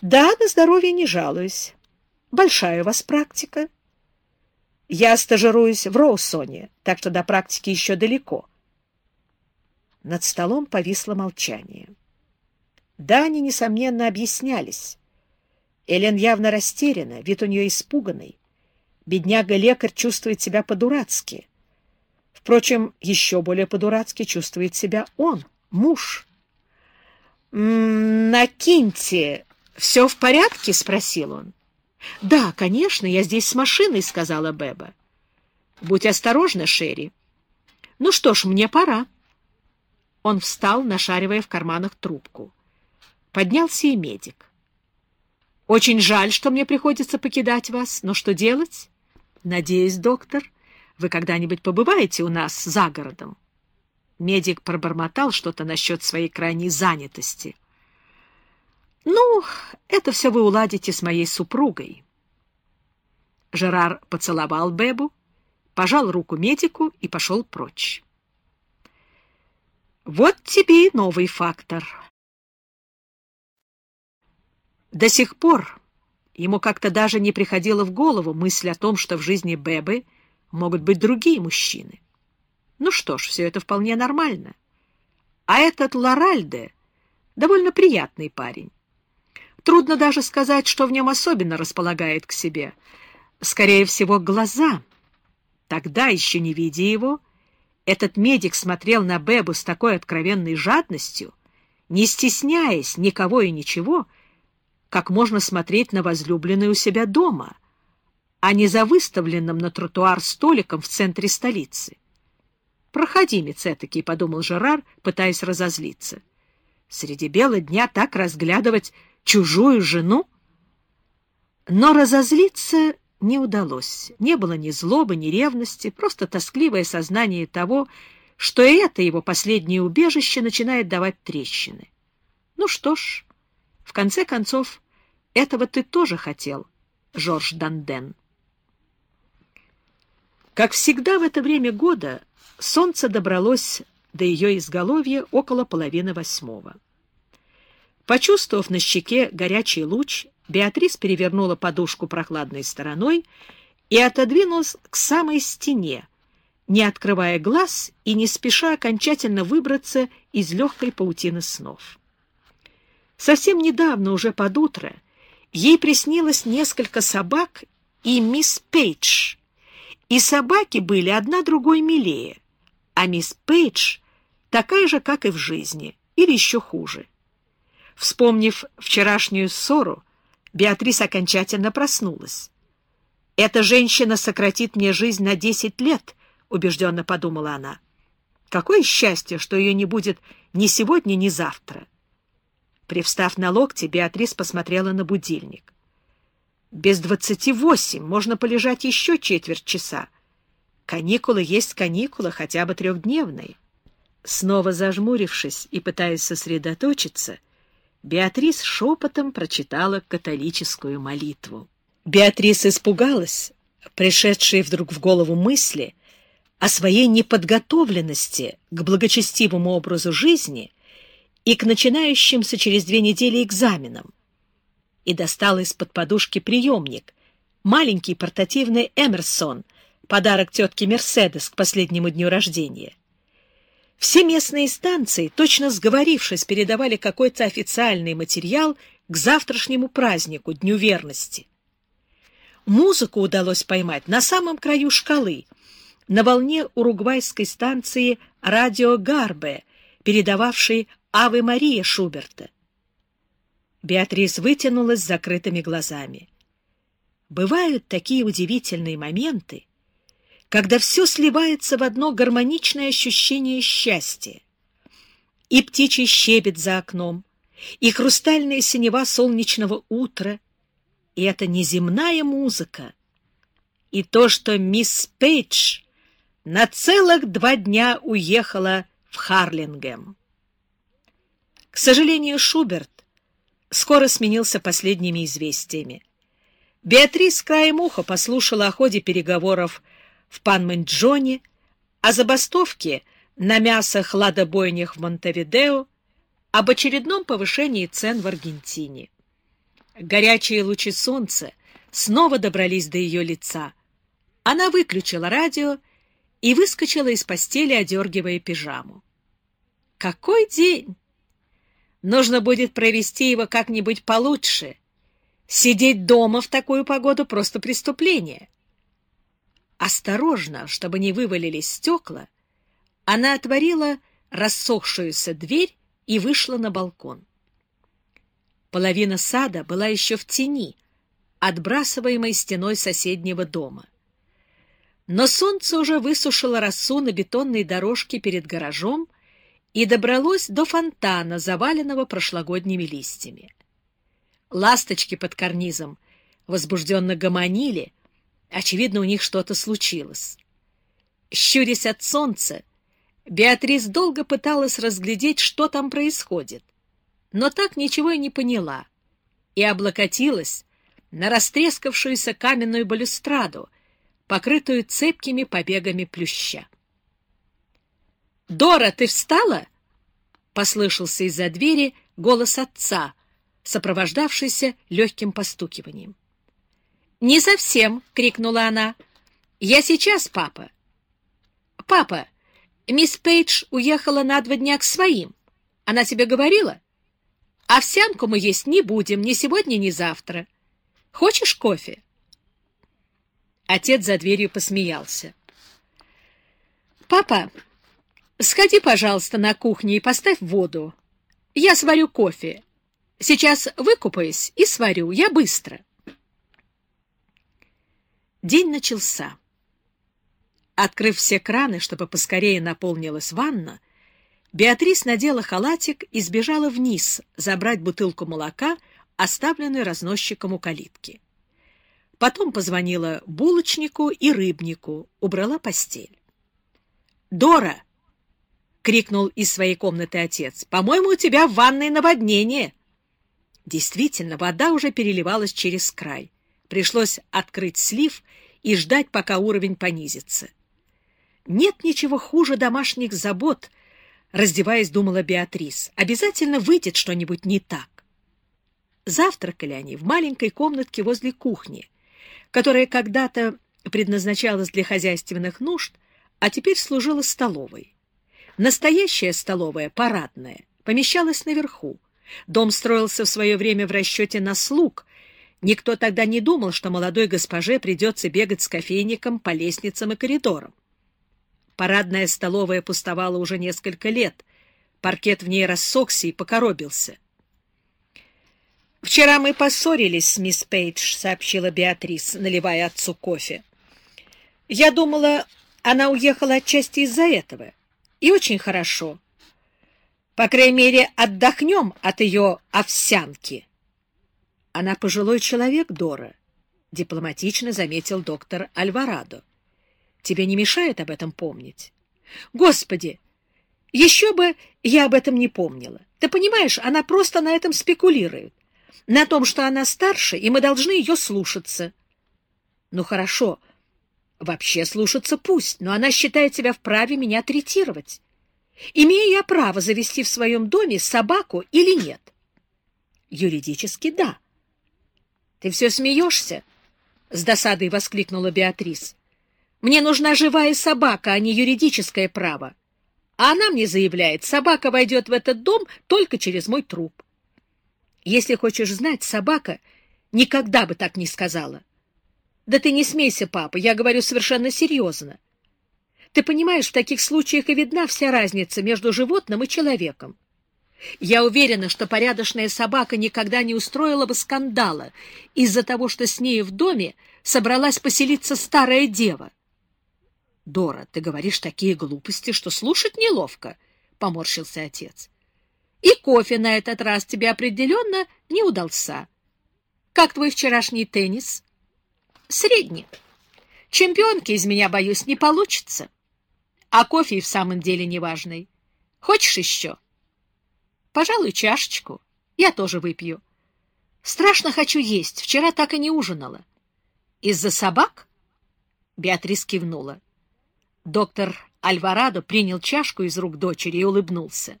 Да, на здоровье не жалуюсь. Большая у вас практика. Я стажируюсь в Роусоне, так что до практики еще далеко. Над столом повисло молчание. Да, они, несомненно, объяснялись. Элен явно растеряна, вид у нее испуганный. Бедняга-лекарь чувствует себя по-дурацки. Впрочем, еще более по-дурацки чувствует себя он, муж. «Накиньте, все в порядке?» — спросил он. «Да, конечно, я здесь с машиной», — сказала Беба. «Будь осторожна, Шерри. Ну что ж, мне пора». Он встал, нашаривая в карманах трубку. Поднялся и медик. «Очень жаль, что мне приходится покидать вас, но что делать? Надеюсь, доктор, вы когда-нибудь побываете у нас за городом?» Медик пробормотал что-то насчет своей крайней занятости. «Ну, это все вы уладите с моей супругой». Жерар поцеловал Бебу, пожал руку медику и пошел прочь. Вот тебе и новый фактор. До сих пор ему как-то даже не приходила в голову мысль о том, что в жизни Бебы могут быть другие мужчины. Ну что ж, все это вполне нормально. А этот Лоральде довольно приятный парень. Трудно даже сказать, что в нем особенно располагает к себе. Скорее всего, глаза. Тогда, еще не видя его, этот медик смотрел на Бебу с такой откровенной жадностью, не стесняясь никого и ничего, как можно смотреть на возлюбленную у себя дома, а не за выставленным на тротуар столиком в центре столицы. Проходимец этакий, — подумал Жерар, пытаясь разозлиться. Среди бела дня так разглядывать чужую жену? Но разозлиться не удалось. Не было ни злобы, ни ревности, просто тоскливое сознание того, что и это его последнее убежище начинает давать трещины. Ну что ж, в конце концов, этого ты тоже хотел, Жорж Данден. Как всегда в это время года Солнце добралось до ее изголовья около половины восьмого. Почувствовав на щеке горячий луч, Беатрис перевернула подушку прохладной стороной и отодвинулась к самой стене, не открывая глаз и не спеша окончательно выбраться из легкой паутины снов. Совсем недавно, уже под утро, ей приснилось несколько собак и мисс Пейдж, и собаки были одна другой милее а мисс Пейдж такая же, как и в жизни, или еще хуже. Вспомнив вчерашнюю ссору, Беатрис окончательно проснулась. «Эта женщина сократит мне жизнь на десять лет», — убежденно подумала она. «Какое счастье, что ее не будет ни сегодня, ни завтра». Привстав на локти, Беатрис посмотрела на будильник. «Без двадцати восемь можно полежать еще четверть часа. Каникулы есть каникулы, хотя бы трехдневные. Снова зажмурившись и пытаясь сосредоточиться, Беатрис шепотом прочитала католическую молитву. Беатрис испугалась, пришедшей вдруг в голову мысли о своей неподготовленности к благочестивому образу жизни и к начинающимся через две недели экзаменам, и достала из-под подушки приемник, маленький портативный Эмерсон — подарок тетке Мерседес к последнему дню рождения. Все местные станции, точно сговорившись, передавали какой-то официальный материал к завтрашнему празднику, Дню верности. Музыку удалось поймать на самом краю шкалы, на волне уругвайской станции «Радио Гарбе», передававшей «Аве Мария» Шуберта. Беатрис вытянулась с закрытыми глазами. Бывают такие удивительные моменты, когда все сливается в одно гармоничное ощущение счастья. И птичий щебет за окном, и хрустальная синева солнечного утра, и это неземная музыка, и то, что мисс Пейдж на целых два дня уехала в Харлингем. К сожалению, Шуберт скоро сменился последними известиями. Беатрис краем уха послушала о ходе переговоров в Панмэнджоне, о забастовке на мясо-хладобойнях в Монтевидео, об очередном повышении цен в Аргентине. Горячие лучи солнца снова добрались до ее лица. Она выключила радио и выскочила из постели, одергивая пижаму. Какой день! Нужно будет провести его как-нибудь получше. Сидеть дома в такую погоду — просто преступление. Осторожно, чтобы не вывалились стекла, она отворила рассохшуюся дверь и вышла на балкон. Половина сада была еще в тени, отбрасываемой стеной соседнего дома. Но солнце уже высушило росу на бетонной дорожке перед гаражом и добралось до фонтана, заваленного прошлогодними листьями. Ласточки под карнизом возбужденно гомонили, очевидно, у них что-то случилось. Щурясь от солнца, Беатрис долго пыталась разглядеть, что там происходит, но так ничего и не поняла, и облокотилась на растрескавшуюся каменную балюстраду, покрытую цепкими побегами плюща. «Дора, ты встала?» — послышался из-за двери голос отца, сопровождавшийся легким постукиванием. «Не совсем!» — крикнула она. «Я сейчас, папа!» «Папа, мисс Пейдж уехала на два дня к своим. Она тебе говорила? Овсянку мы есть не будем ни сегодня, ни завтра. Хочешь кофе?» Отец за дверью посмеялся. «Папа, сходи, пожалуйста, на кухню и поставь воду. Я сварю кофе. Сейчас выкупаюсь и сварю. Я быстро». День начался. Открыв все краны, чтобы поскорее наполнилась ванна, Беатрис надела халатик и сбежала вниз забрать бутылку молока, оставленную разносчиком у калитки. Потом позвонила булочнику и рыбнику, убрала постель. «Дора!» — крикнул из своей комнаты отец. «По-моему, у тебя в ванной наводнение!» Действительно, вода уже переливалась через край. Пришлось открыть слив и ждать, пока уровень понизится. Нет ничего хуже домашних забот, раздеваясь, думала Беатрис. Обязательно выйдет что-нибудь не так. Завтракали они в маленькой комнатке возле кухни, которая когда-то предназначалась для хозяйственных нужд, а теперь служила столовой. Настоящая столовая, парадная, помещалась наверху. Дом строился в свое время в расчете на слуг. Никто тогда не думал, что молодой госпоже придется бегать с кофейником по лестницам и коридорам. Парадная столовая пустовала уже несколько лет. Паркет в ней рассохся и покоробился. «Вчера мы поссорились с мисс Пейдж», — сообщила Беатрис, наливая отцу кофе. «Я думала, она уехала отчасти из-за этого. И очень хорошо. По крайней мере, отдохнем от ее овсянки». «Она пожилой человек, Дора», — дипломатично заметил доктор Альварадо. Тебе не мешает об этом помнить? Господи! Еще бы я об этом не помнила. Ты понимаешь, она просто на этом спекулирует. На том, что она старше, и мы должны ее слушаться. Ну, хорошо. Вообще слушаться пусть, но она считает себя вправе меня третировать. Имею я право завести в своем доме собаку или нет? Юридически да. Ты все смеешься? С досадой воскликнула Беатрис. Мне нужна живая собака, а не юридическое право. А она мне заявляет, собака войдет в этот дом только через мой труп. Если хочешь знать, собака никогда бы так не сказала. Да ты не смейся, папа, я говорю совершенно серьезно. Ты понимаешь, в таких случаях и видна вся разница между животным и человеком. Я уверена, что порядочная собака никогда не устроила бы скандала из-за того, что с ней в доме собралась поселиться старая дева. — Дора, ты говоришь такие глупости, что слушать неловко, — поморщился отец. — И кофе на этот раз тебе определенно не удался. Как твой вчерашний теннис? — Средний. Чемпионки из меня, боюсь, не получится. А кофе и в самом деле неважный. Хочешь еще? — Пожалуй, чашечку. Я тоже выпью. Страшно хочу есть. Вчера так и не ужинала. — Из-за собак? Беатрис кивнула. Доктор Альварадо принял чашку из рук дочери и улыбнулся.